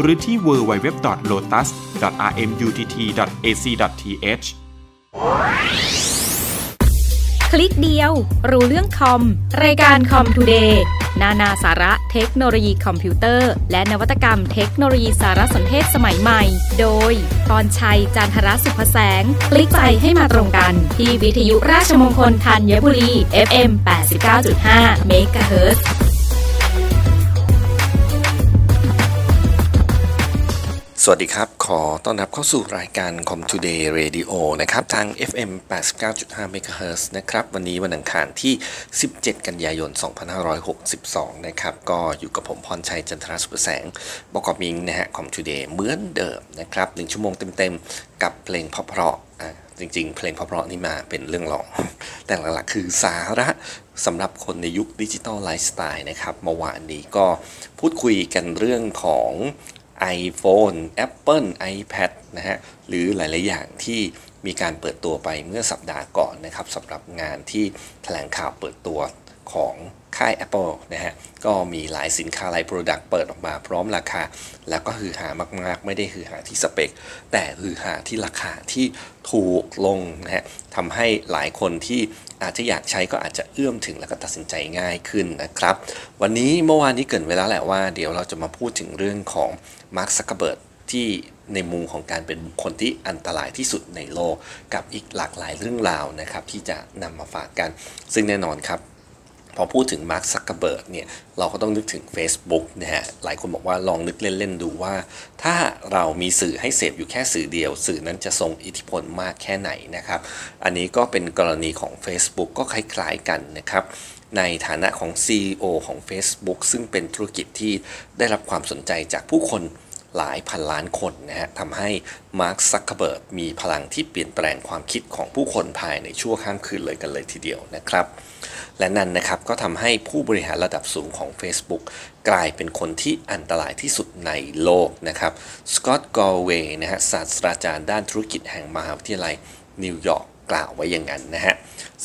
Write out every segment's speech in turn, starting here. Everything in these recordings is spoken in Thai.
หรือที่ www.lotus.rmutt.ac.th คลิกเดียว รู้เรื่องคอม รายการคอมทูเดย์นานาสาระเทคโนโลยีคอมพิวเตอร์ และนวัตกรรมเทคโนโลยีสารสนเทศสมัยใหม่ โดยพรชัยจันทรสุภแสง คลิกไปให้มาตรงกัน ที่วิทยุราชมงคลธัญบุรี FM 89.5 MHz สวัสดีครับ ขอต้อนรับเข้าสู่รายการ Com Today Radio นะครับ ทาง FM 89.5 MHz นะครับ วันนี้วันอังคารที่ 17 กันยายน 2562 นะครับ ก็อยู่กับผมพรชัยจันทรสุประแสงบกมิงนะฮะ Com Today เหมือนเดิมนะครับ 1 ชั่วโมงเต็มๆ กับเพลงเพราะๆอะจจริงๆ เพลงเพราะๆนี่มาเป็นเรื่องรอง แต่หลักๆ คือสาระสำหรับคนในยุคดิจิทัลไลฟ์สไตล์นะครับเมื่อวานนี้ก็พูดคุยกันเรื่องของ iPhone Apple iPad นะฮะหรือหลาย ๆ อย่างที่มีการเปิดตัวไปเมื่อสัปดาห์ก่อนนะครับสำหรับงานที่แถลงข่าวเปิดตัว ของค่าย Apple นะฮะ ก็มีหลายสินค้าหลาย Product เปิดออกมาพร้อมราคา แล้วก็ฮือหามาก ๆ ไม่ได้ฮือหาที่สเปค แต่ฮือหาที่ราคาที่ถูกลงนะฮะทำให้หลายคนที่อาจจะอยากใช้ก็อาจจะเอื้อมถึงแล้วก็ตัดสินใจง่ายขึ้นนะครับ วันนี้เมื่อวานนี้เกริ่นไว้แล้วแหละว่าเดี๋ยวเราจะมาพูดถึงเรื่องของมาร์คซักเกอร์เบิร์กที่ในมุมของการเป็นบุคคลที่อันตรายที่สุดในโลก กับอีกหลากหลายเรื่องราวนะครับ ที่จะนำมาฝากกัน ซึ่งแน่นอนครับ พอพูดถึงมาร์คซักเกอร์เบิร์กเนี่ยเราก็ต้องนึกถึง Facebook นะฮะหลายคนบอกว่าลองนึกเล่น ๆ ดูว่า ถ้าเรามีสื่อให้เสพอยู่แค่สื่อเดียว สื่อนั้นจะทรงอิทธิพลมากแค่ไหนนะครับ อันนี้ก็เป็นกรณีของ Facebook ก็คล้ายๆกันนะครับในฐานะของ CEO ของ Facebook ซึ่งเป็นธุรกิจที่ได้รับความสนใจจากผู้คนหลายพันล้านคนนะฮะทำให้มาร์คซักเกอร์เบิร์กมีพลังที่เปลี่ยนแปลงความคิดของผู้คนภายในชั่วข้ามคืนเลยกันเลยทีเดียวนะครับ และนั่นนะครับก็ทำให้ผู้บริหารระดับสูงของ Facebook กลายเป็นคนที่อันตรายที่สุดในโลกนะครับสกอตต์กัลโลเวย์นะฮะศาสตราจารย์ด้านธุรกิจแห่งมหาวิทยาลัยนิวยอร์กกล่าวไว้อย่างนั้นนะฮะ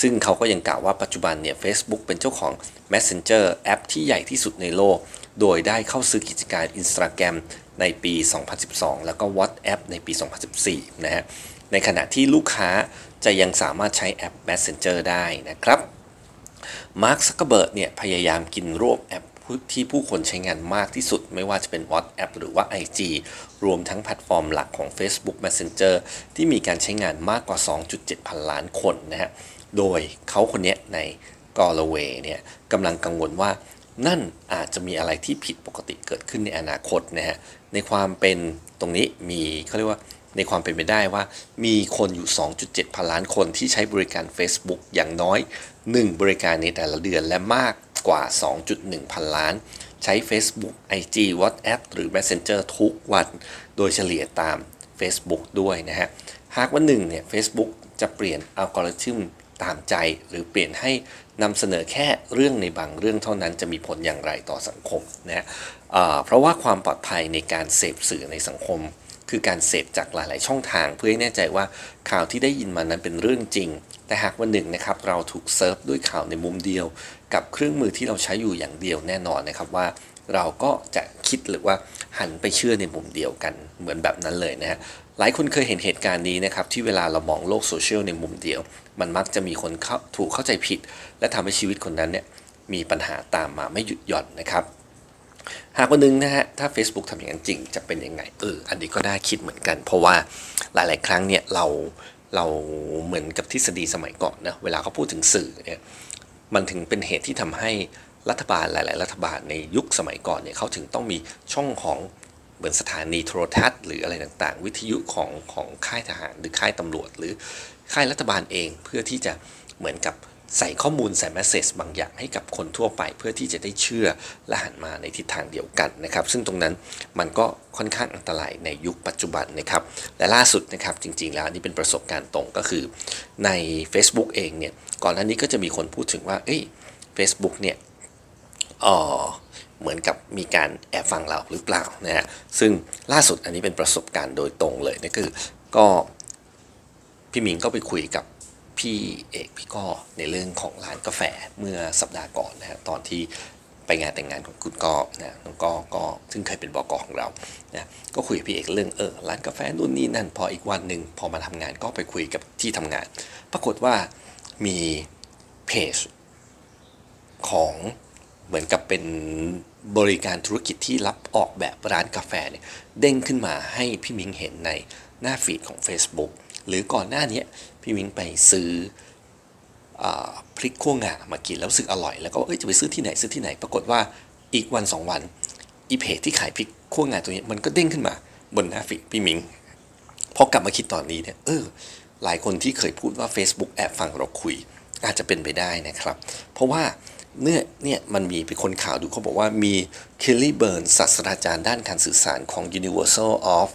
ซึ่งเขาก็ยังกล่าวว่าปัจจุบันเนี่ย Facebook เป็นเจ้าของ Messenger แอปที่ใหญ่ที่สุดในโลก โดยได้เข้าซื้อกิจการ Instagram ในปี 2012 แล้วก็ WhatsApp ในปี 2014 นะฮะ ในขณะที่ลูกค้าจะยังสามารถใช้แอป Messenger ได้นะครับ มาร์คซักเกอร์เบิร์กเนี่ยพยายามกินรวบแอปที่ผู้คนใช้งานมากที่สุด ไม่ว่าจะเป็น WhatsApp หรือว่า IG รวมทั้งแพลตฟอร์มหลักของ Facebook Messenger ที่มีการใช้งานมากกว่า 2.7 พันล้านคนนะฮะ โดยเขาคนนี้ในกอร์เวเนี่ยกำลังกังวลว่านั่นอาจจะมีอะไรที่ผิดปกติเกิดขึ้นในอนาคตนะฮะ ในความเป็นตรงนี้มีเขาเรียกว่า ในความเป็นไปได้ว่ามีคนอยู่ 2.7 พันล้านคนที่ใช้บริการ Facebook อย่างน้อย 1 บริการในแต่ละเดือนและมากกว่า 2.1 พันล้าน ใช้ Facebook IG WhatsApp หรือ Messenger ทุกวัน โดยเฉลี่ยตาม Facebook ด้วยนะฮะ หากวันหนึ่งเนี่ย Facebook จะเปลี่ยนอัลกอริทึมตามใจ หรือเปลี่ยนให้นำเสนอแค่เรื่องในบางเรื่องเท่านั้นจะมีผลอย่างไรต่อสังคมนะฮะเพราะว่าความปลอดภัยในการเสพสื่อในสังคม คือการเสพจากหลาย ๆ ช่องทาง เพื่อให้แน่ใจว่าข่าวที่ได้ยินมานั้นเป็นเรื่องจริง แต่หากวันหนึ่งนะครับเราถูกเซิร์ฟด้วยข่าวในมุมเดียว กับเครื่องมือที่เราใช้อยู่อย่างเดียวแน่นอนนะครับว่า เราก็จะคิดหรือว่าหันไปเชื่อในมุมเดียวกันเหมือนแบบนั้นเลยนะฮะหลายคนเคยเห็นเหตุการณ์นี้นะครับที่เวลาเรามองโลกโซเชียลในมุมเดียว มันมักจะมีคนเข้าถูกเข้าใจผิด และทำให้ชีวิตคนนั้นเนี่ยมีปัญหาตามมาไม่หยุดหย่อนนะครับ หากวันหนึงนะฮะถ้า Facebook ทำอย่างนั้นจริงจะเป็นยังไงเอออันนี้ก็น่าคิดเหมือนกัน เพราะว่าหลาย ๆ ครั้งเนี่ยเราเราเหมือนกับทฤษฎีสมัยก่อนนะเวลาเขาพูดถึงสื่อเนี่ยมันถึงเป็นเหตุที่ทำให้รัฐบาลหลาย ๆ รัฐบาลในยุคสมัยก่อนเนี่ยเขาถึงต้องมีช่องของเหมือนสถานีโทรทัศน์หรืออะไรต่าง ๆ วิทยุของของค่ายทหารหรือค่ายตำรวจ หรือค่ายรัฐบาลเองเพื่อที่จะเหมือนกับ ใส่ข้อมูลใส่แมสเซจบางอย่างให้กับคนทั่วไป เพื่อที่จะได้เชื่อและหันมาในทิศทางเดียวกันนะครับ ซึ่งตรงนั้นมันก็ค่อนข้างอันตรายในยุคปัจจุบันนะครับ และล่าสุดนะครับจริงๆแล้วนี่เป็นประสบการณ์ตรงก็คือ ใน Facebook เองเนี่ยก่อนหน้านี้ก็จะมีคนพูดถึงว่าเอ้ย Facebook เนี่ยเออเหมือนกับมีการแอบฟังเราหรือเปล่านะฮะซึ่งล่าสุดอันนี้เป็นประสบการณ์โดยตรงเลยนะคือก็พี่หมิงก็ไปคุยกับ พี่เอกพี่ก้อในเรื่องของร้านกาแฟเมื่อสัปดาห์ก่อนนะฮะตอนที่ไปงานแต่งงานของคุณก้อนะน้องก้อก็ซึ่งเคยเป็นบอกอของเรานะก็คุยกับพี่เอกเรื่องเออร้านกาแฟนู่นนี่นั่นพออีกวันหนึ่งพอมาทำงานก็ไปคุยกับที่ทำงาน ปรากฏว่ามีเพจของเหมือนกับเป็นบริการธุรกิจที่รับออกแบบร้านกาแฟเนี่ยเด้งขึ้นมาให้พี่มิงเห็นในหน้าฟีดของ Facebook หรือก่อนหน้านี้ พี่มิงไปซื้ออพริกขั่วงามากินแล้วรู้สึกอร่อย แล้วก็เอ้ยจะไปซื้อที่ไหนซื้อที่ไหน ปรากฏว่าอีกวันสองวัน อีเพจที่ขายพริกขั่วงาตัวนี้มันก็เด้งขึ้นมาบนหน้าฟีดพี่มิงพอกลับมาคิดตอนนี้เนี่ยเออหลายคนที่เคยพูดว่า Facebook แอบฟังเราคุย อาจจะเป็นไปได้นะครับ เพราะว่าเนี่ยเนี่ยมันมีเป็นคนข่าวดูเขาบอกว่ามีเคลลี่เบิร์นศาสตราจารย์ด้านการสื่อสารของ Universal of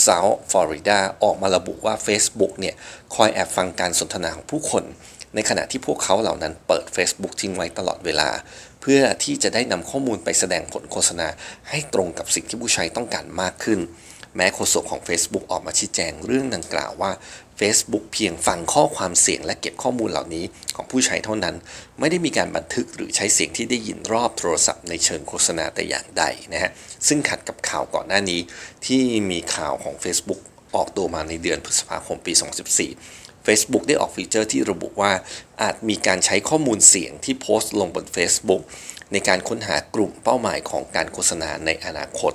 เซาท์ฟลอริดาออกมาระบุว่า Facebook เนี่ยคอยแอบฟังการสนทนาของผู้คน ในขณะที่พวกเขาเหล่านั้นเปิด Facebook ทิ้งไว้ตลอดเวลา เพื่อที่จะได้นำข้อมูลไปแสดงผลโฆษณา ให้ตรงกับสิ่งที่ผู้ใช้ต้องการมากขึ้น แม้โฆษกของ Facebook ออกมาชี้แจงเรื่องดังกล่าวว่า Facebook เพียงฟังข้อความเสียงและเก็บข้อมูลเหล่านี้ของผู้ใช้เท่านั้น ไม่ได้มีการบันทึกหรือใช้เสียงที่ได้ยินรอบโทรศัพท์ในเชิงโฆษณาแต่อย่างใดนะฮะซึ่งขัดกับข่าวก่อนหน้านี้ ที่มีข่าวของ Facebook ออกตัวมาในเดือนพฤษภาคมปี 2014 Facebook ได้ออกฟีเจอร์ที่ระบุว่าอาจมีการใช้ข้อมูลเสียงที่โพสต์ลงบน Facebook ในการค้นหากลุ่มเป้าหมายของการโฆษณาในอนาคต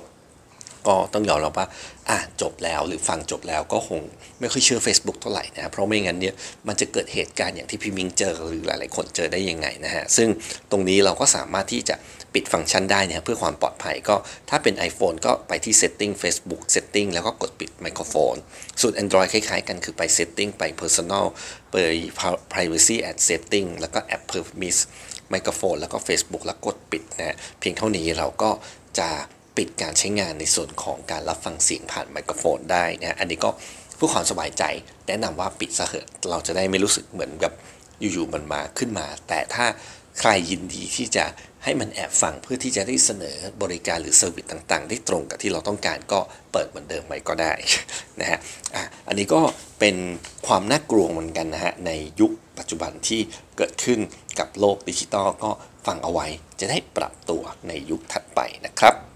ก็ต้องยอมรับว่าอ่านจบแล้วหรือฟังจบแล้วก็คงไม่ค่อยเชื่อ Facebook เท่าไหร่นะเพราะไม่งั้นเนี่ยมันจะเกิดเหตุการณ์อย่างที่พี่มิงเจอหรือหลายๆคนเจอได้ยังไงนะฮะซึ่งตรงนี้เราก็สามารถที่จะปิดฟังก์ชันได้เนี่ยเพื่อความปลอดภัยก็ถ้าเป็น iPhone ก็ไปที่ Setting Facebook Setting แล้วก็กดปิดไมโครโฟน ส่วน Android คล้ายๆ กันคือไป Setting ไป Personal ไป Privacy and Setting แล้วก็ App Permis ไมโครโฟนแล้วก็ Facebook แล้วกดปิดนะเพียงเท่านี้เราก็จะ ปิดการใช้งานในส่วนของการรับฟังเสียงผ่านไมโครโฟนได้นะอันนี้ก็เพื่อความสบายใจ แนะนำว่าปิดซะเถอะเราจะได้ไม่รู้สึกเหมือนกับอยู่ๆมันมาขึ้นมา แต่ถ้าใครยินดีที่จะให้มันแอบฟังเพื่อที่จะได้เสนอบริการหรือ service ต่างๆ ได้ตรงกับที่เราต้องการก็เปิดเหมือนเดิมไปก็ได้นะฮะอะอันนี้ก็เป็นความน่ากลัวเหมือนกันนะฮะในยุคปัจจุบันที่เกิดขึ้นกับโลกดิจิตอลก็ฟังเอาไว้จะได้ปรับตัวในยุคถัดไปนะครับ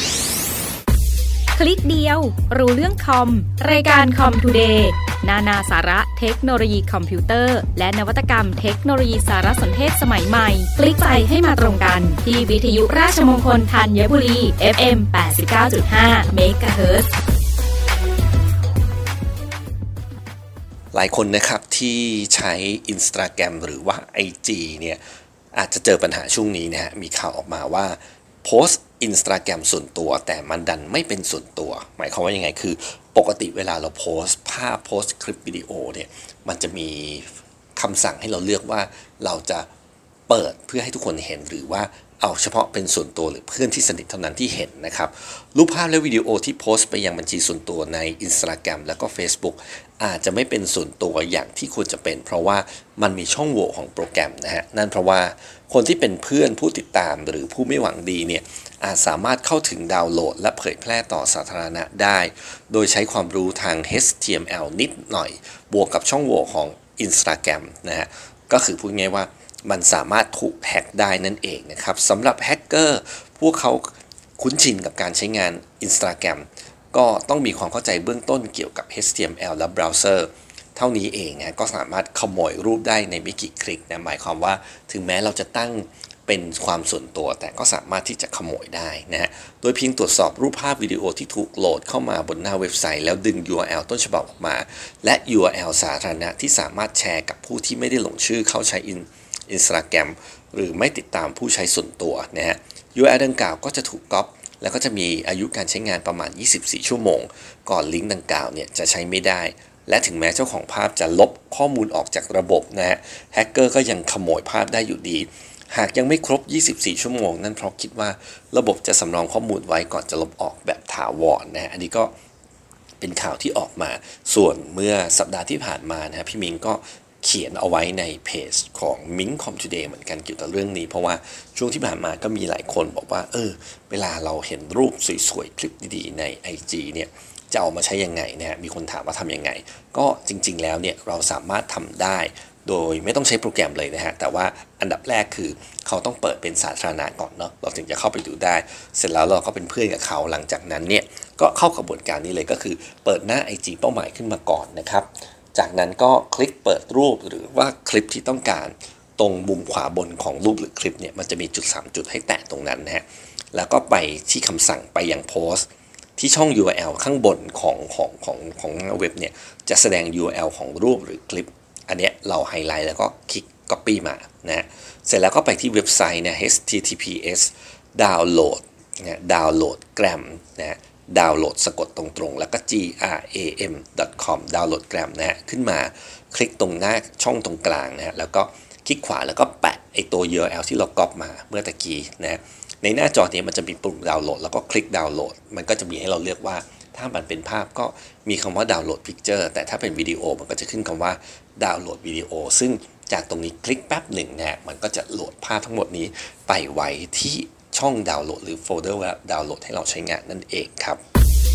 ลิกเดียว รู้เรื่องคอม รายการ Comtoday นานาสาระเทคโนโลยีคอมพิวเตอร์ และนวัตกรรมเทคโนโลยีสารสนเทศสมัยใหม่ คลิกไปให้มาตรงกัน ที่วิทยุราชมงคลธัญบุรี FM 89.5 MHz หลายคนนะครับที่ใช้ Instagram หรือว่า IG เนี่ยอาจจะเจอปัญหาช่วงนี้นะฮะมีข่าวออกมาว่าโพสต์ Instagram ส่วนตัว แต่มันดันไม่เป็นส่วนตัว หมายความว่ายังไงคือ ปกติเวลาเราโพสต์ภาพโพสต์คลิปวิดีโอเนี่ยมันจะมีคำสั่งให้เราเลือกว่าเราจะเปิดเพื่อให้ทุกคนเห็นหรือว่าเอาเฉพาะเป็นส่วนตัวหรือเพื่อนที่สนิทเท่านั้นที่เห็นนะครับ รูปภาพและวิดีโอที่โพสต์ไปยังบัญชีส่วนตัวใน Instagram แล้วก็ Facebook อาจจะไม่เป็นส่วนตัวอย่างที่ควรจะเป็น เพราะว่ามันมีช่องโหว่ของโปรแกรมนะฮะ นั่นเพราะว่าคนที่เป็นเพื่อนผู้ติดตามหรือผู้ไม่หวังดีเนี่ย อาจสามารถเข้าถึงดาวน์โหลด และเผยแพร่ต่อสาธารณะได้ โดยใช้ความรู้ทาง HTML นิดหน่อย บวกกับช่องโหว่ของ Instagram นะฮะ ก็คือพูดง่ายว่ามันสามารถถูกแฮ็กได้นั่นเองนะครับสำหรับแฮกเกอร์พวกเขาคุ้นชินกับการใช้งาน Instagram ก็ต้องมีความเข้าใจเบื้องต้นเกี่ยวกับ HTML และเบราว์เซอร์เท่านี้เองนะก็สามารถขโมยรูปได้ในไม่กี่คลิกนะหมายความว่าถึงแม้เราจะตั้ง เป็นความส่วนตัวแต่ก็สามารถที่จะขโมยได้นะฮะ โดยเพียงตรวจสอบรูปภาพวิดีโอที่ถูกโหลดเข้ามาบนหน้าเว็บไซต์ แล้วดึง URL ต้นฉบับออกมา และ URL สาธารณะที่สามารถแชร์กับผู้ที่ไม่ได้ลงชื่อเข้าใช้ Instagram หรือไม่ติดตามผู้ใช้ส่วนตัวนะฮะ URL ดังกล่าวก็จะถูกก๊อปแล้วก็จะมีอายุการใช้งานประมาณ 24 ชั่วโมง ก่อนลิงก์ดังกล่าวเนี่ยจะใช้ไม่ได้ และถึงแม้เจ้าของภาพจะลบข้อมูลออกจากระบบนะฮะ แฮกเกอร์ก็ยังขโมยภาพได้อยู่ดี หากยังไม่ครบ 24 ชั่วโมง นั่นเพราะคิดว่าระบบจะสำรองข้อมูลไว้ก่อนจะลบออกแบบถาวรนะฮะอันนี้ก็เป็นข่าวที่ออกมา ส่วนเมื่อสัปดาห์ที่ผ่านมานะพี่มิงก็เขียนเอาไว้ในเพจของ Ming Com Today เหมือนกันเกี่ยวกับเรื่องนี้ เพราะว่าช่วงที่ผ่านมาก็มีหลายคนบอกว่า เออ เวลาเราเห็นรูปสวยๆ คลิปดีๆ ใน IG เนี่ยจะเอามาใช้ยังไงนะฮะมีคนถามว่าทำยังไง ก็จริงๆแล้วเนี่ยเราสามารถทำได้ โดยไม่ต้องใช้โปรแกรมเลยนะฮะ แต่ว่าอันดับแรกคือเขาต้องเปิดเป็นสาธารณะก่อนเนาะ เราถึงจะเข้าไปดูได้ เสร็จแล้วเราก็เป็นเพื่อนกับเขาหลังจากนั้นเนี่ยก็เข้ากระบวนการนี้เลยก็คือ เปิดหน้า IG เป้าหมายขึ้นมาก่อนนะครับ จากนั้นก็คลิกเปิดรูปหรือว่าคลิปที่ต้องการ ตรงมุมขวาบนของรูปหรือคลิปเนี่ยมันจะมีจุด 3 จุดให้แตะตรงนั้นนะฮะ แล้วก็ไปที่คำสั่งไปยังโพสต์ที่ช่อง URL ข้างบนของของของของหน้าเว็บเนี่ยจะแสดง URL ของรูปหรือคลิป อันเนี้ยเราไฮไลท์แล้วก็คลิก Copy มานะฮะเสร็จแล้วก็ไปที่เว็บไซต์เนี่ย https download นะ download gram นะฮะดาวน์โหลดสะกดตรงๆ แล้วก็ g r a m com ดาวน์โหลดแกรมนะฮะขึ้นมาคลิกตรงหน้าช่องตรงกลางนะฮะแล้วก็คลิกขวาแล้วก็แปะไอตัว URL ที่เราก๊อปมาเมื่อตะกี้นะในหน้าจอนี้มันจะมีปุ่มดาวน์โหลดแล้วก็คลิกดาวน์โหลด มันก็จะมีให้เราเลือกว่า ถ้ามันเป็นภาพก็มีคำว่า download picture แต่ถ้าเป็นวิดีโอมันก็จะขึ้นคำว่า download video ซึ่งจากตรงนี้คลิกแป๊บหนึ่งนะมันก็จะโหลดภาพทั้งหมดนี้ไปไว้ที่ช่องดาวน์โหลดหรือโฟลเดอร์ดาวน์โหลดให้เราใช้งานนั่นเองครับ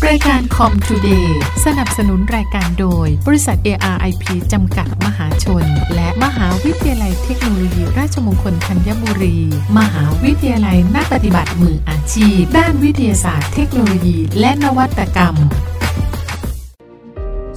รายการ Comtoday สนับสนุนรายการโดย บริษัท ARIP จำกัดมหาชน และมหาวิทยาลัยเทคโนโลยีราชมงคลธัญบุรี มหาวิทยาลัยนักปฏิบัติมืออาชีพ ด้านวิทยาศาสตร์เทคโนโลยี และนวัตกรรม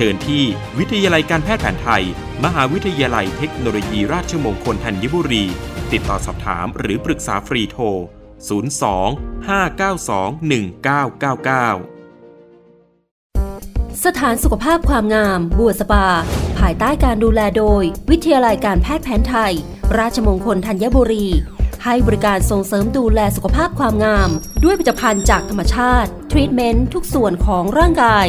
ชิญที่วิทยาลัยการแพทย์แผนไทย มหาวิทยาลัยเทคโนโลยีราชมงคลธัญบุรี ติดต่อสอบถามหรือปรึกษาฟรีโทร 02 592 1999สถานสุขภาพความงาม บัวสปา ภายใต้การดูแลโดย วิทยาลัยการแพทย์แผนไทย ราชมงคลธัญบุรี ให้บริการส่งเสริมดูแลสุขภาพความงาม ด้วยผลิตภัณฑ์จากธรรมชาติ ทรีตเมนต์ทุกส่วนของร่างกาย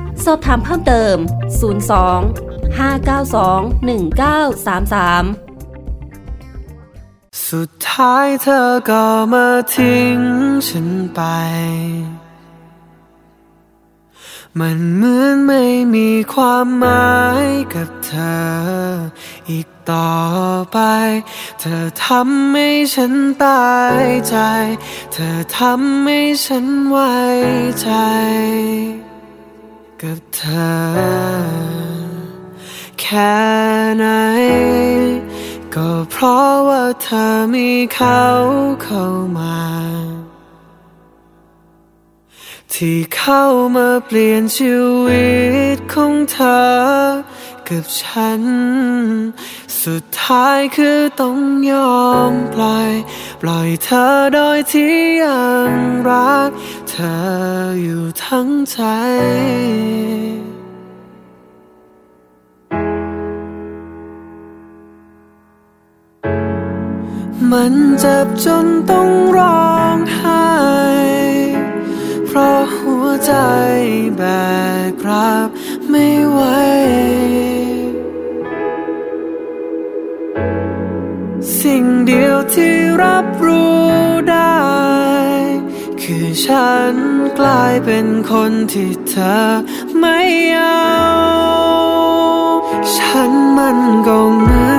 สอบถามเพิ่มเติม 02 592 1933 สุดท้ายเธอก็มาทิ้งฉันไป มันเหมือนไม่มีความหมายกับเธอ อีกต่อไป เธอทำให้ฉันตายใจ เธอทำให้ฉันไว้ใจ กับเธอ แค่ไหน ก็เพราะว่าเธอมีเขาเข้ามา ที่เข้ามาเปลี่ยนชีวิตของเธอ กับฉัน สุดท้ายคือต้องยอมปล่อย ปล่อยเธอโดยที่ยังรัก เธออยู่ทั้งใจมันเจ็บจนต้องร้องไห้ เพราะหัวใจแบกรับไม่ไหว เดียวที่รับรู้ได้ คือฉันกลายเป็นคนที่เธอไม่เอา ฉันมันก็เหมือ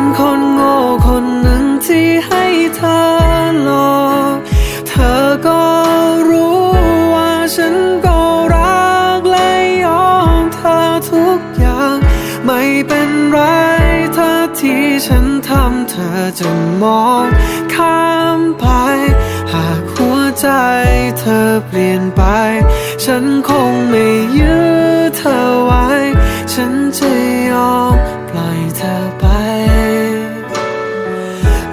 เธอจะมองข้ามไป หากหัวใจเธอเปลี่ยนไป ฉันคงไม่ยื้อเธอไว้ ฉันจะยอมปล่อยเธอไป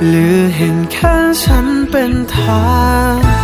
หรือเห็นแค่ฉันเป็นทาง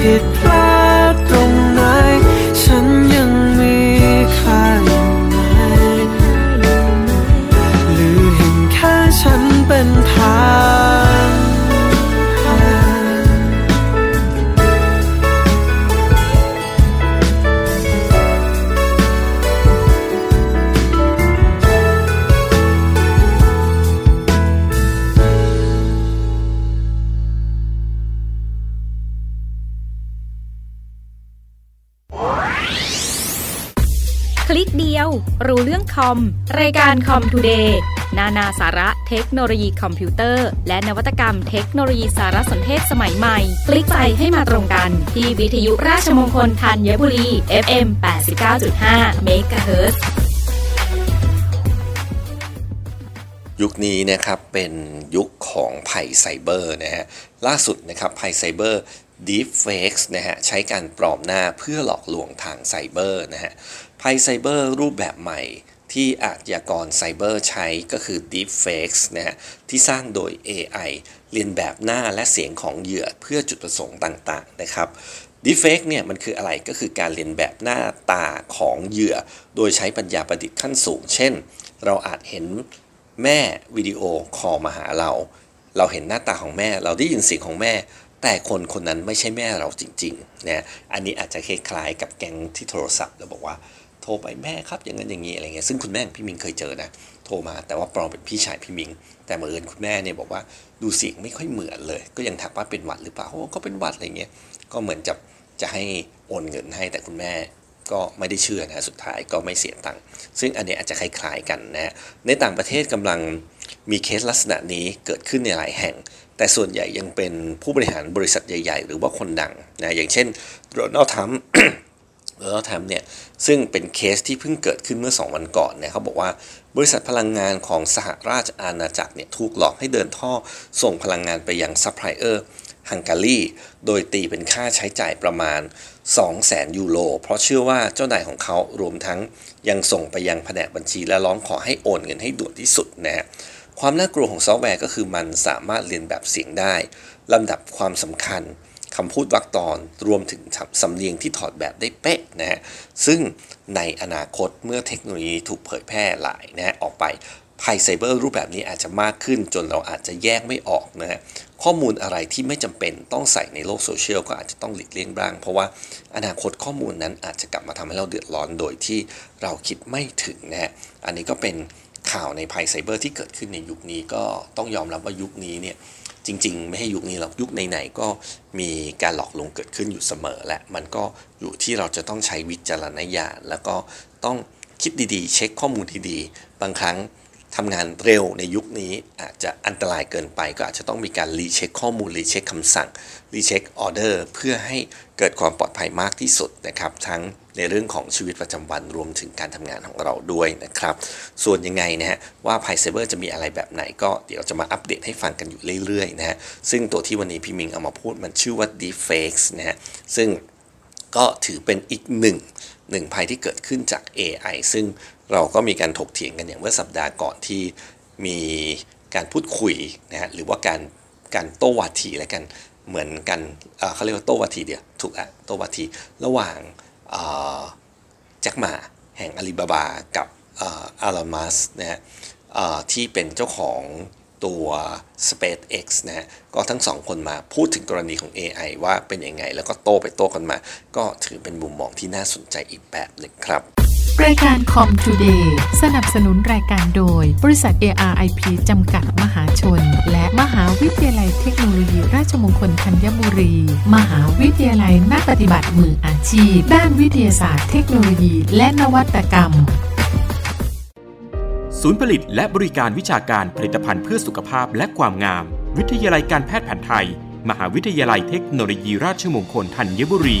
ผิดพลาด คอม รายการ Comtoday นานาสาระเทคโนโลยีคอมพิวเตอร์ และนวัตกรรมเทคโนโลยีสารสนเทศสมัยใหม่ คลิกไปให้มาตรงกัน ที่วิทยุราชมงคลธัญบุรี FM 89.5 MHz ยุคนี้นะครับเป็นยุคของภัยไซเบอร์นะฮะล่าสุดนะครับภัยไซเบอร์ Deepfakes นะฮะใช้การปลอมหน้าเพื่อหลอกลวงทางไซเบอร์นะฮะภัยไซเบอร์รูปแบบใหม่ ที่อาชญากรไซเบอร์ใช้ก็คือ Deepfakes นะฮะที่สร้างโดย AI เลียนแบบหน้าและเสียงของเหยื่อเพื่อจุดประสงค์ต่างๆนะครับ Deepfake เนี่ยมันคืออะไรก็คือการเลียนแบบหน้าตาของเหยื่อ โดยใช้ปัญญาประดิษฐ์ขั้นสูง เช่น เราอาจเห็นแม่วิดีโอคอลมาหาเรา เราเห็นหน้าตาของแม่ เราได้ยินเสียงของแม่ แต่คนคนนั้นไม่ใช่แม่เราจริงๆนะอันนี้อาจจะคล้ายๆกับแก๊งที่โทรศัพท์แล้วบอกว่า โทรไปแม่ครับอย่างนั้นอย่างนี้อะไรเงี้ยซึ่งคุณแม่พี่มิงเคยเจอนะโทรมาแต่ว่าปลอมเป็นพี่ชายพี่มิง แต่เมื่อเอิญคุณแม่เนี่ยบอกว่าดูเสียงไม่ค่อยเหมือนเลย ก็ยังถามว่าเป็นหวัดหรือเปล่าโอ้ก็เป็นหวัดอะไรเงี้ยก็เหมือนจะจะให้โอนเงินให้แต่คุณแม่ก็ไม่ได้เชื่อนะสุดท้ายก็ไม่เสียตังค์ซึ่งอันนี้อาจจะคล้ายๆกันนะในต่างประเทศกำลังมีเคสลักษณะนี้เกิดขึ้นในหลายแห่ง แต่ส่วนใหญ่ยังเป็นผู้บริหารบริษัทใหญ่ ๆ หรือว่าคนดังนะอย่างเช่นโดนัลด์ทรัมป์ โดนัลด์ทรัมป์เนี่ยซึ่งเป็นเคสที่เพิ่งเกิดขึ้นเมื่อ 2 วันก่อนเนี่ยเขาบอกว่าบริษัทพลังงานของสหราชอาณาจักรเนี่ยถูกหลอกให้เดินท่อส่งพลังงานไปยังซัพพลายเออร์ฮังการีโดยตีเป็นค่าใช้จ่ายประมาณ 200,000 ยูโร เพราะเชื่อว่าเจ้านายของเขารวมทั้งยังส่งไปยังแผนกบัญชีและร้องขอให้โอนเงินให้ด่วนที่สุดนะฮะความน่ากลัวของซอฟต์แวร์ก็คือมันสามารถเลียนแบบเสียงได้ลำดับความสำคัญ คำพูดวรรคตอนรวมถึงสำเนียงที่ถอดแบบได้เป๊ะนะฮะซึ่งในอนาคตเมื่อเทคโนโลยีถูกเผยแพร่หลายนะฮะออกไปภัยไซเบอร์รูปแบบนี้อาจจะมากขึ้นจนเราอาจจะแยกไม่ออกนะฮะข้อมูลอะไรที่ไม่จำเป็นต้องใส่ในโลกโซเชียลก็อาจจะต้องหลีกเลี่ยงบ้าง เพราะว่าอนาคตข้อมูลนั้นอาจจะกลับมาทำให้เราเดือดร้อนโดยที่เราคิดไม่ถึงนะฮะอันนี้ก็เป็นข่าวในภัยไซเบอร์ที่เกิดขึ้นในยุคนี้ก็ต้องยอมรับว่ายุคนี้เนี่ย จริง ๆ ไม่ให้ยุคนี้หรอกยุคไหนๆก็มีการหลอกลวงเกิดขึ้นอยู่เสมอและมันก็อยู่ที่เราจะต้องใช้วิจารณญาณแล้วก็ต้องคิดดีๆ เช็คข้อมูลดีๆ บางครั้ง ทำงานเร็วในยุคนี้อาจจะอันตรายเกินไปก็อาจจะต้องมีการ recheck ข้อมูล recheck คำสั่ง recheck ออเดอร์เพื่อให้เกิดความปลอดภัยมากที่สุดนะครับทั้งในเรื่องของชีวิตประจำวันรวมถึงการทำงานของเราด้วยนะครับ ส่วนยังไงนะฮะว่าภัยไซเบอร์จะมีอะไรแบบไหนก็เดี๋ยวจะมาอัปเดตให้ฟังกันอยู่เรื่อยๆนะฮะซึ่งตัวที่วันนี้พี่มิงเอามาพูดมันชื่อว่า deepfakes นะฮะซึ่งก็ถือเป็นอีกหนึ่งหนึ่งภัยที่เกิดขึ้นจาก AI ซึ่ง เราก็มีการถกเถียงกันอย่างเมื่อสัปดาห์ก่อนที่มีการพูดคุยนะฮะหรือว่าการการโต้วาทีแล้วกันเหมือนกันเขาเรียกว่าโต้วาทีเดียวถูกอะโต้วาทีระหว่างแจ็คหมาแห่งอาลีบาบากับอารามัสนะฮะที่เป็นเจ้าของตัว SpaceX นะฮะก็ทั้งสองคนมาพูดถึงกรณีของ AI ว่าเป็นยังไง แล้วก็โต้ไปโต้กันมา ก็ถือเป็นมุมมองที่น่าสนใจอีกแบบหนึ่งครับ รายการคอมทูเดย์สนับสนุนรายการโดย บริษัท ARIP จำกัดมหาชน และมหาวิทยาลัยเทคโนโลยี ราชมงคลธัญบุรี มหาวิทยาลัยนักปฏิบัติมืออาชีพ ด้านวิทยาศาสตร์เทคโนโลยี และนวัตกรรม ศูนย์ผลิตและบริการวิชาการผลิตภัณฑ์เพื่อสุขภาพและความงาม วิทยาลัยการแพทย์แผนไทย มหาวิทยาลัยเทคโนโลยี ราชมงคลธัญบุรี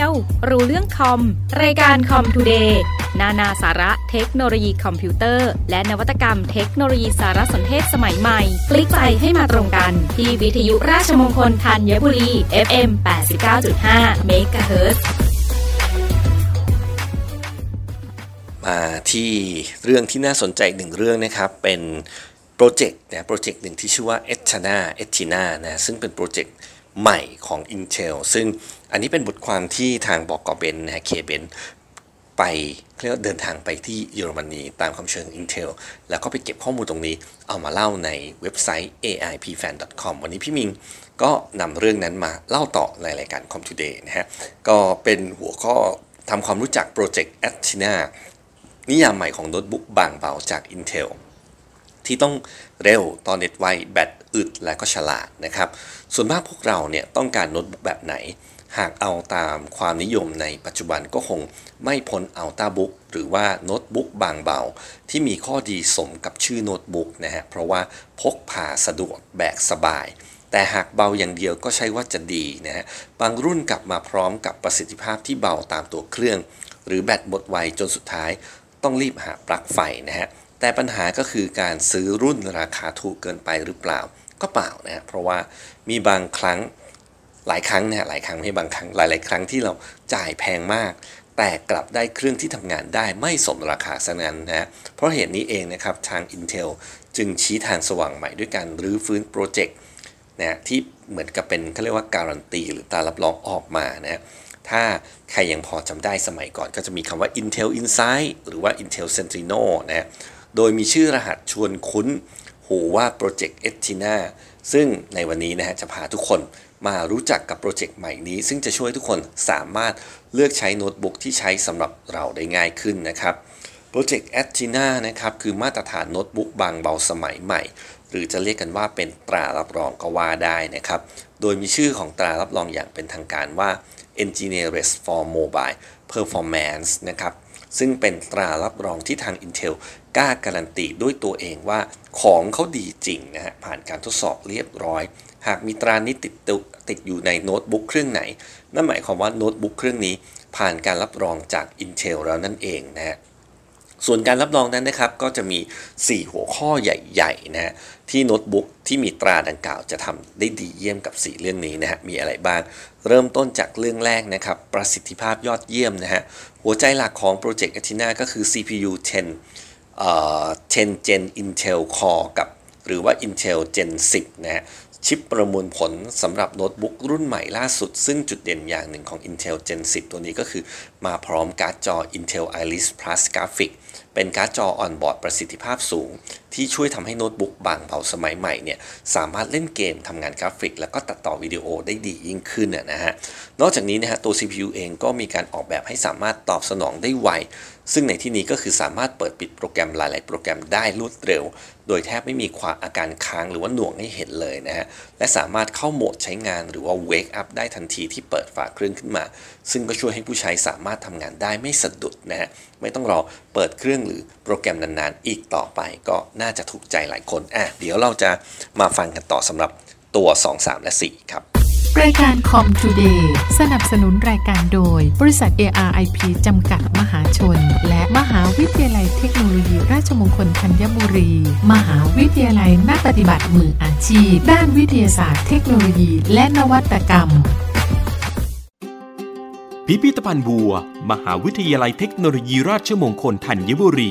ยว รู้เรื่องคอม รายการ Com Today นานาสาระเทคโนโลยีคอมพิวเตอร์ และนวัตกรรมเทคโนโลยีสารสนเทศสมัยใหม่ คลิกไปให้มาตรงกัน ที่วิทยุราชมงคลธัญบุรี FM 89.5 MHz มาที่เรื่องที่น่าสนใจหนึ่งเรื่องนะครับ เป็นโปรเจกต์นะโปรเจกต์หนึ่งที่ชื่อว่า e t นาเอชนานะซึ่งเป็นโปรเจกต์ใหม่ของ Intel ซึ่ง อันนี้เป็นบทความที่ทางบอกกอเบนนะเคเบนไปเรียกเดินทางไปที่เยอรมนีตามคำเชิญ Intel แล้วก็ไปเก็บข้อมูลตรงนี้ เอามาเล่าในเว็บไซต์ aripfan.com วันนี้พี่มิงก็นำเรื่องนั้นมาเล่าต่อในรายการ Com Today นะฮะ ก็เป็นหัวข้อทำความรู้จักโปรเจกต์ a t i n a นิยามใหม่ของโน้ตบุ๊กบางเบาจาก Intel ที่ต้องเร็วต่อเน็ตไวแบตอึดและก็ฉลาดนะครับ ส่วนมากพวกเราเนี่ยต้องการโน้ตบุ๊กแบบไหน หากเอาตามความนิยมในปัจจุบันก็คงไม่พ้น Ultrabook หรือว่าโน้ตบุ๊กบางเบา ที่มีข้อดีสมกับชื่อโน้ตบุ๊กนะฮะเพราะว่าพกพาสะดวกแบกสบาย แต่หากเบาอย่างเดียวก็ใช่ว่าจะดีนะฮะบางรุ่นกลับมาพร้อมกับประสิทธิภาพที่เบาตามตัวเครื่อง หรือแบตหมดไวจนสุดท้าย ต้องรีบหาปลั๊กไฟนะฮะแต่ปัญหาก็คือการซื้อรุ่นราคาถูกเกินไปหรือเปล่าก็เปล่านะฮะเพราะว่ามีบางครั้ง หลายครั้งนะหลายครั้งไม่บางครั้ง หลาย ๆ ครั้งที่เราจ่ายแพงมาก แต่กลับได้เครื่องที่ทำงานได้ไม่สมราคาซะนั้นนะฮะเพราะเหตุนี้เองนะครับทาง Intel จึงชี้ทางสว่างใหม่ด้วยการรื้อฟื้นโปรเจกต์นะที่เหมือนกับเป็นเขาเรียกว่าการันตีหรือตารับรองออกมานะฮะถ้าใครยังพอจำได้สมัยก่อนก็จะมีคำว่า Intel Insight หรือว่า Intel Centrino นะโดยมีชื่อรหัสชวนคุ้นหูว่า Project e t i n a ซึ่งในวันนี้นะฮะจะพาทุกคน มารู้จักกับโปรเจกต์ใหม่นี้ ซึ่งจะช่วยทุกคนสามารถเลือกใช้โน้ตบุ๊กที่ใช้สำหรับเราได้ง่ายขึ้นนะครับโปรเจกต์ e t i n a นะครับคือมาตรฐานโน้ตบุ๊กบางเบาสมัยใหม่ หรือจะเรียกกันว่าเป็นตรารับรองก็ว่าได้นะครับ โดยมีชื่อของตรารับรองอย่างเป็นทางการว่า Engineers for Mobile Performance นะครับซึ่งเป็นตรารับรองที่ทาง Intel กล้าการันตีด้วยตัวเองว่าของเขาดีจริงนะฮะผ่านการทดสอบเรียบร้อย หากมีตรานี้ติดติดอยู่ในโน้ตบุ๊กเครื่องไหน นั่นหมายความว่าโน้ตบุ๊กเครื่องนี้ผ่านการรับรองจาก Intel แล้วนั่นเองนะฮะส่วนการรับรองนั้นนะครับก็จะมี 4 หัวข้อใหญ่ๆนะฮะที่โน้ตบุ๊กที่มีตราดังกล่าวจะทำได้ดีเยี่ยมกับ 4 เรื่องนี้นะฮะมีอะไรบ้าง เริ่มต้นจากเรื่องแรกนะครับ ประสิทธิภาพยอดเยี่ยมนะฮะหัวใจหลักของโปรเจกต์ Athena ก็คือ CPU 10เอ่อ10 Gen Intel Core กับ หรือว่า Intel Gen 10นะฮะ ชิปประมวลผลสำหรับโน้ตบุ๊กรุ่นใหม่ล่าสุด ซึ่งจุดเด่นอย่างหนึ่งของ Intel Gen 10 ตัวนี้ก็คือมาพร้อมการ์ดจอ Intel Iris Plus Graphics เป็นการ์ดจอออนบอร์ดประสิทธิภาพสูงที่ช่วยทำให้โน้ตบุ๊กบางเบาสมัยใหม่เนี่ยสามารถเล่นเกมทำงานกราฟิก แล้วก็ตัดต่อวิดีโอได้ดียิ่งขึ้นนะฮะนอกจากนี้นะฮะตัว CPU เองก็มีการออกแบบให้สามารถตอบสนองได้ไว ซึ่งในที่นี้ก็คือสามารถเปิดปิดโปรแกรมหลาย ๆ โปรแกรมได้รวดเร็ว โดยแทบไม่มีความอาการค้างหรือว่าหน่วงให้เห็นเลยนะฮะและสามารถเข้าโหมดใช้งานหรือว่า wake up ได้ทันทีที่เปิดฝาเครื่องขึ้นมา ซึ่งก็ช่วยให้ผู้ใช้สามารถทำงานได้ไม่สะดุดนะฮะไม่ต้องรอเปิดเครื่องหรือ รแกรมนานๆ อีกต่อไปก็น่าจะถูกใจหลายคนอะเดี๋ยวเราจะมาฟังกันต่อสำหรับตัว 2 3 และ 4 ครับ รายการคอมทูเดย์สนับสนุนรายการโดย บริษัท ARIP จำกัดมหาชน และมหาวิทยาลัยเทคโนโลยี ราชมงคลธัญบุรี มหาวิทยาลัยนักปฏิบัติมืออาชีพ ด้านวิทยาศาสตร์เทคโนโลยี และนวัตกรรม พิพิธภัณฑ์บัว มหาวิทยาลัยเทคโนโลยีราชมงคลธัญบุรี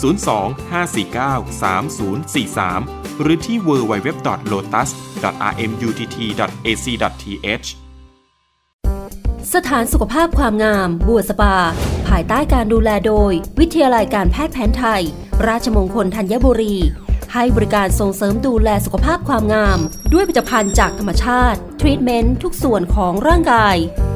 02-549-3043 หรือที่ www.lotus.rmutt.ac.th สถานสุขภาพความงาม บัวสปา ภายใต้การดูแลโดย วิทยาลัยการแพทย์แผนไทย ราชมงคลธัญบุรี ให้บริการส่งเสริมดูแลสุขภาพความงาม ด้วยผลิตภัณฑ์จากธรรมชาติ ทรีตเมนต์ทุกส่วนของร่างกาย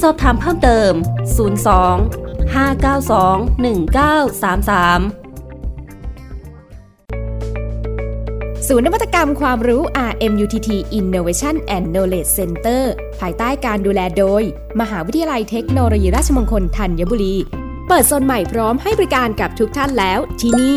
สอบถามเพิ่มเติม 02 592 1933 ศูนย์นวัตกรรมความรู้ RMUTT Innovation and Knowledge Center ภายใต้การดูแลโดย มหาวิทยาลัยเทคโนโลยีราชมงคลธัญบุรี เปิดโซนใหม่พร้อมให้บริการกับทุกท่านแล้วที่นี่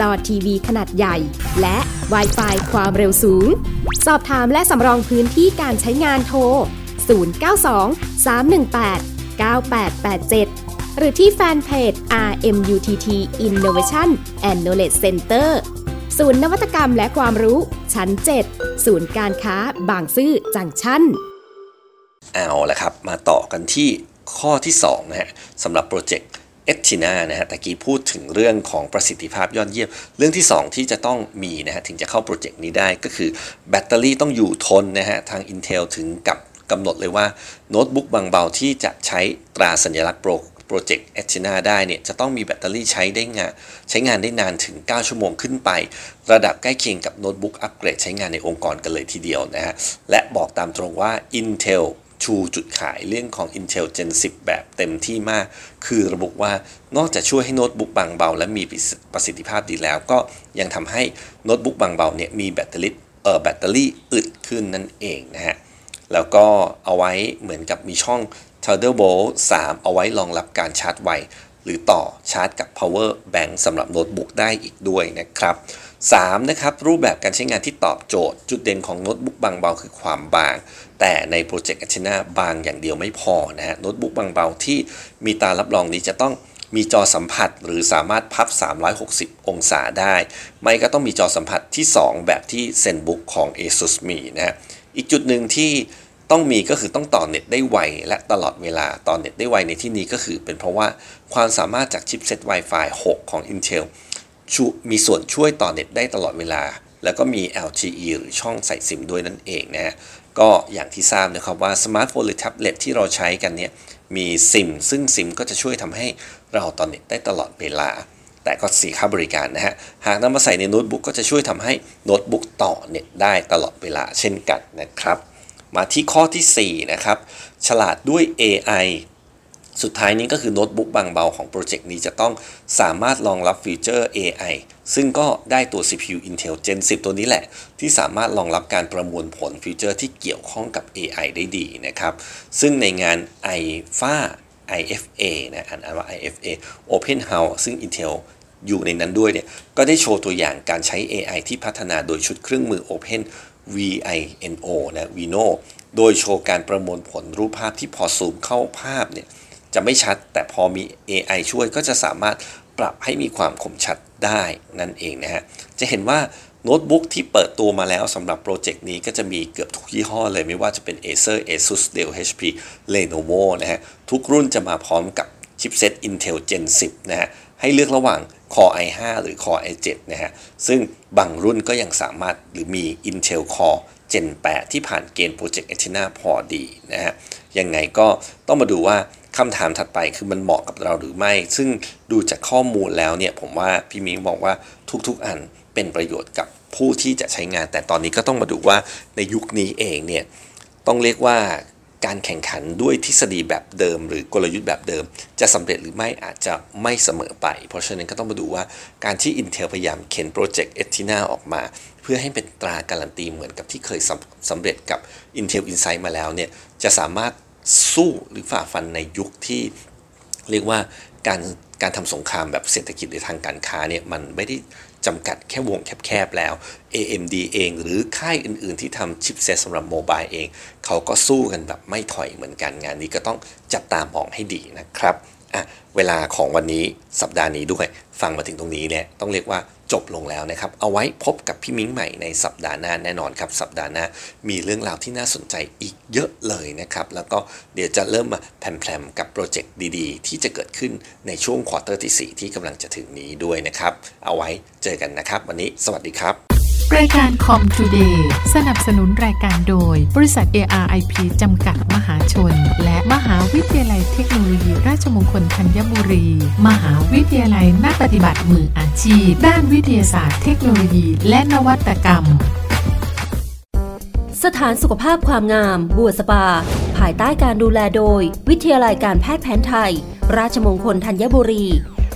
จอทีวีขนาดใหญ่ และ w i ไฟความเร็วสูง สอบถามและสำรองพื้นที่การใช้งานโทร 092 318 9887 หรือที่แฟนเพจ RMUTT Innovation and Knowledge Center ศูนย์นวัตกรรมและความรู้ ชั้น 7 ศูนย์การค้าบางซื่อจังชั้น เอาละครับ มาต่อกันที่ข้อที่2นะฮะสำหรับโปรเจกต์ Athena นะฮะตะกี้พูดถึงเรื่องของประสิทธิภาพยอดเยี่ยม เรื่องที่ 2 ที่จะต้องมีนะฮะถึงจะเข้าโปรเจกต์นี้ได้ก็คือแบตเตอรี่ต้องอยู่ทนนะฮะทาง Intel ถึงกับกำหนดเลยว่าโน้ตบุ๊กบางเบาที่จะใช้ตราสัญลักษณ์โปรโปรเจกต์ Athena ได้เนี่ยจะต้องมีแบตเตอรี่ใช้ได้งานใช้งานได้นานถึง 9 ชั่วโมงขึ้นไป ระดับใกล้เคียงกับโน้ตบุ๊กอัปเกรดใช้งานในองค์กรกันเลยทีเดียวนะฮะและบอกตามตรงว่า Intel ชูจุดขายเรื่องของ Intel Gen 10 แบบเต็มที่มาก คือระบุว่านอกจากช่วยให้โน้ตบุ๊กบางเบา และมีประสิทธิภาพดีแล้ว ก็ยังทำให้โน้ตบุ๊กบางเบาเนี่ยมีแบตเตอรี่เออแบตเตอรี่อึดขึ้นนั่นเองนะฮะ แล้วก็เอาไว้เหมือนกับมีช่อง Thunderbolt 3 เอาไว้รองรับการชาร์จไวหรือต่อชาร์จกับ power bank สำหรับโน้ตบุ๊กได้อีกด้วยนะครับ 3. นะครับรูปแบบการใช้งานที่ตอบโจทย์ จุดเด่นของโน้ตบุ๊กบางเบาคือความบาง แต่ในโปรเจกต์อัชนาบางอย่างเดียวไม่พอนะฮะโน้ตบุ๊กบางเบาที่มีตารับรองนี้จะต้องมีจอสัมผัสหรือสามารถพับ 360 องศาได้ ไม่ก็ต้องมีจอสัมผัสที่ 2 แบบที่ ZenBook ของ ASUS มีนะฮะอีกจุดหนึ่งที่ต้องมีก็คือต้องต่อเน็ตได้ไวและตลอดเวลาต่อเน็ตได้ไวในที่นี้ก็คือเป็นเพราะว่าความสามารถจาก chipset Wi-Fi 6 ของ Intel มีส่วนช่วยต่อเน็ตได้ตลอดเวลา แล้วก็มี LTE หรือช่องใส่ซิมด้วยนั่นเองนะฮะก็อย่างที่ทราบนะครับว่าสมาร์ทโฟนหรือแท็บเล็ตที่เราใช้กันเนี่ยมีซิม ซึ่งซิมก็จะช่วยทำให้เราต่อเน็ตได้ตลอดเวลา แต่ก็เสียค่าบริการนะฮะ หากนำมาใส่ในโน้ตบุ๊กก็จะช่วยทำให้โน้ตบุ๊กต่อเน็ตได้ตลอดเวลาเช่นกันนะครับ มาที่ข้อที่4นะครับ ฉลาดด้วย AI สุดท้ายนี้ก็คือโน้ตบุ๊กบางเบาของโปรเจกต์นี้จะต้องสามารถรองรับฟีเจอร์ AI ซึ่งก็ได้ตัว CPU Intel Gen 10 ตัวนี้แหละ ที่สามารถรองรับการประมวลผลฟีเจอร์ที่เกี่ยวข้องกับ AI ได้ดีนะครับ ซึ่งในงาน IFA IFA นะอ่านว่า IFA Open House ซึ่ง Intel อยู่ในนั้นด้วยเนี่ยก็ได้โชว์ตัวอย่างการใช้ AI ที่พัฒนาโดยชุดเครื่องมือ Open VINO นะ Vino โดยโชว์การประมวลผลรูปภาพที่พอซูมเข้าภาพเนี่ย จะไม่ชัด แต่พอมี AI ช่วยก็จะสามารถปรับให้มีความคมชัดได้นั่นเองนะฮะ จะเห็นว่าโน้ตบุ๊กที่เปิดตัวมาแล้วสำหรับโปรเจกต์นี้ก็จะมีเกือบทุกยี่ห้อเลยไม่ว่าจะเป็น Acer Asus Dell HP Lenovo นะฮะ ทุกรุ่นจะมาพร้อมกับชิปเซ็ต Intel Gen 10 นะฮะ ให้เลือกระหว่าง Core i5 หรือ Core i7 นะฮะ ซึ่งบางรุ่นก็ยังสามารถหรือมี Intel Core Gen 8 ที่ผ่านเกณฑ์ Project Athena พอดีนะฮะ ยังไงก็ต้องมาดูว่า คำถามถัดไปคือมันเหมาะกับเราหรือไม่ ซึ่งดูจากข้อมูลแล้วเนี่ยผมว่าพี่มิงบอกว่าทุกๆอันเป็นประโยชน์กับผู้ที่จะใช้งาน แต่ตอนนี้ก็ต้องมาดูว่าในยุคนี้เองเนี่ยต้องเรียกว่าการแข่งขันด้วยทฤษฎีแบบเดิม หรือกลยุทธ์แบบเดิม จะสำเร็จหรือไม่อาจจะไม่เสมอไป เพราะฉะนั้นก็ต้องมาดูว่าการที่ Intel พยายามเข็นโปรเจกต์ e t i n a ออกมา เพื่อให้เป็นตราการันตีเหมือนกับที่เคยสำสำเร็จกับ Intel Insight มาแล้วเนี่ยจะสามารถ สู้หรือฝ่าฟันในยุคที่เรียกว่าการการทำสงครามแบบเศรษฐกิจหรือทางการค้าเนี่ยมันไม่ได้จำกัดแค่วงแคบๆแล้ว AMD เองหรือค่ายอื่นๆที่ทำชิปเซตสำหรับโมบายเอง เขาก็สู้กันแบบไม่ถอยเหมือนกันงานนี้ก็ต้องจับตามองให้ดีนะครับอะ เวลาของวันนี้สัปดาห์นี้ด้วย ฟังมาถึงตรงนี้เนี่ยต้องเรียกว่าจบลงแล้วนะครับ เอาไว้พบกับพี่มิ้งใหม่ในสัปดาห์หน้าแน่นอนครับ สัปดาห์หน้ามีเรื่องราวที่น่าสนใจอีกเยอะเลยนะครับ แล้วก็เดี๋ยวจะเริ่มมาแพรมๆกับโปรเจกต์ดีๆ ที่จะเกิดขึ้นในช่วง quarter ที่ 4 ที่กำลังจะถึงนี้ด้วยนะครับ เอาไว้เจอกันนะครับ วันนี้สวัสดีครับ รายการ Com Today สนับสนุนรายการโดย บริษัท ARIP จำกัดมหาชน และมหาวิทยาลัยเทคโนโลยี ราชมงคลธัญบุรี มหาวิทยาลัยนักปฏิบัติมืออาชีพ ด้านวิทยาศาสตร์เทคโนโลยี และนวัตกรรม สถานสุขภาพความงาม บัวสปา ภายใต้การดูแลโดย วิทยาลัยการแพทย์แผนไทย ราชมงคลธัญบุรี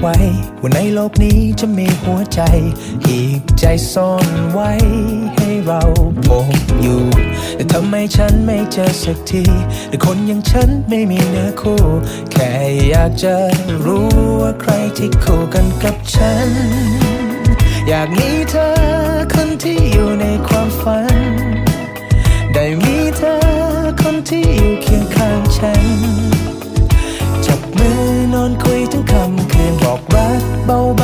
ไว้ ว่าในโลกนี้จะมีหัวใจ อีกใจซ่อนไว้ให้เราพบอยู่ แต่ทำไมฉันไม่เจอสักที แต่คนอย่างฉันไม่มีเนื้อคู่ แค่อยากจะรู้ว่าใครที่คู่กันกับฉัน อยากมีเธอคนที่อยู่ในความฝัน ได้มีเธอคนที่อยู่เคียงข้างฉัน จับมือนอนคุยทั้งค่ำ รั